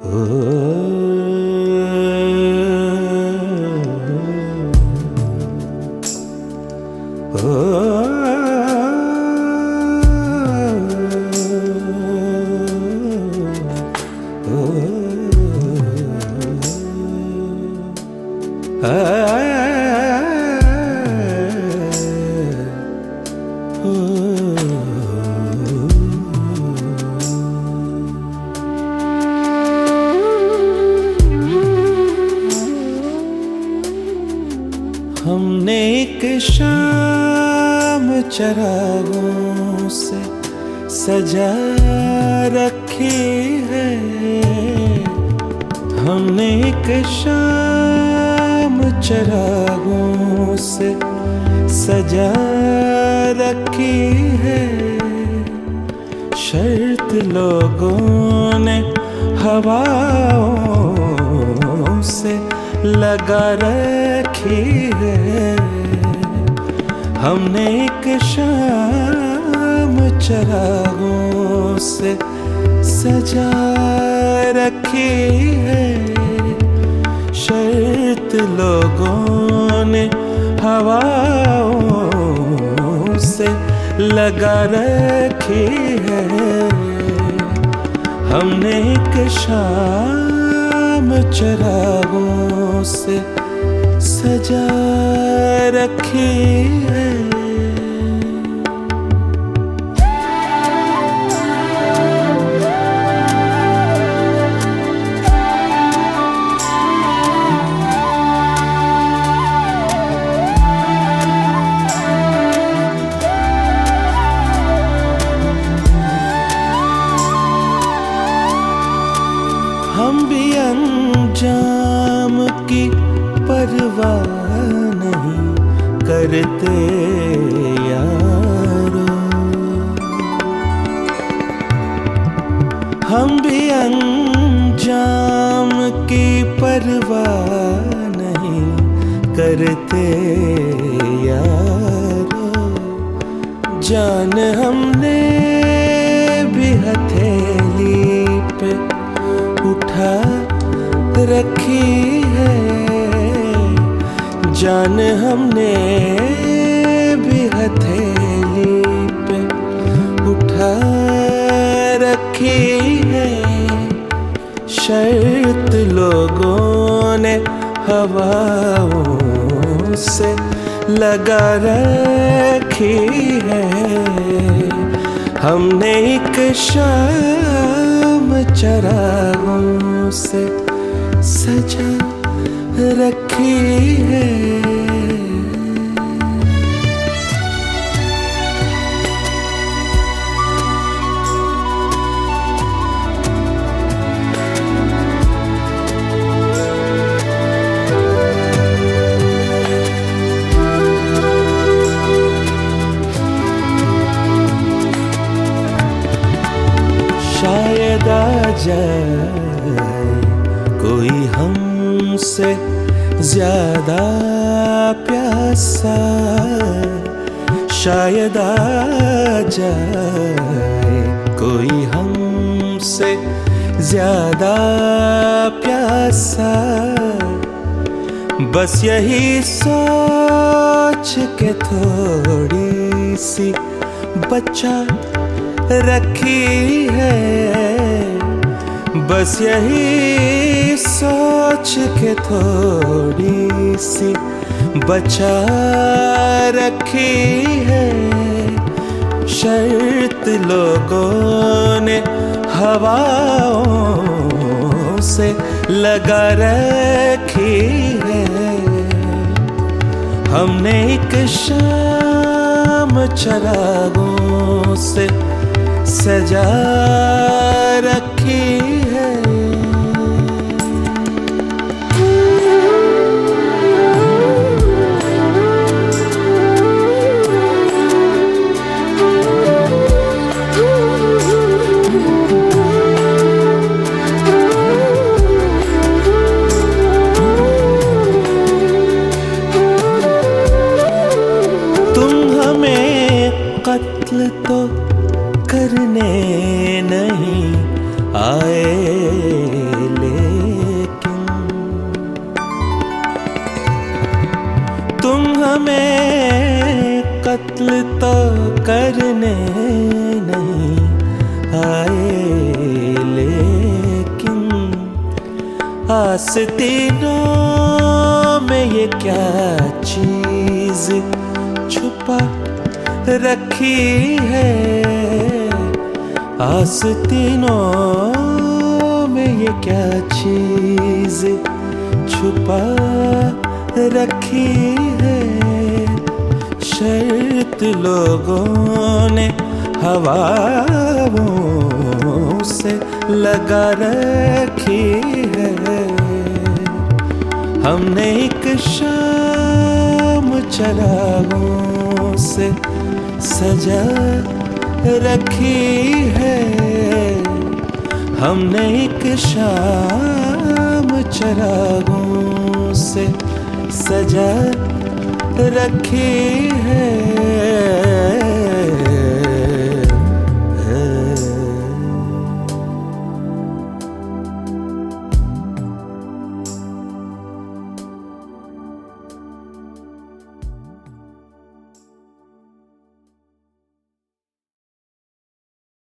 हमने एक शाम चरागों से सजा रखी है। हमने एक शाम चरागों से सजा रखी है। शर्त लोगों ने हवाओं से लगा रखी है। हमने एक शाम चरागों से सजा रखी है। शर्त लोगों ने हवाओं से लगा रखी है। हमने एक शाम चरागों से सजा रखी है। अंजाम की परवाह नहीं करते यारो। हम भी अंजाम की परवाह नहीं करते यारो। जान हमने भी हथेली पे उठा रखी है। जान हमने भी हथेली पे उठा रखी है। शर्त लोगों ने हवाओं से लगा रखी है। हमने एक शाम चरागों से सजा रखी है। शायद आ कोई हमसे ज़्यादा प्यासा शायद आ जाए। कोई हमसे ज़्यादा प्यासा। बस यही सोच के थोड़ी सी बच्चा रखी है। बस यही सोच के थोड़ी सी बचा रखी है। शर्त लोगों ने हवाओं से लगा रखी है। हमने एक शाम चरागों से सजा कत्ल तो करने नहीं आए, लेकिन आस्तीनों में ये क्या चीज़ छुपा रखी है? आस्तीनों में ये क्या चीज़ छुपा रखी है? शर लोगों ने हवाओं से लगा रखी है। हमने एक शाम चरागों से सजा रखी है। हमने एक शाम चरागों से सजा रखी है।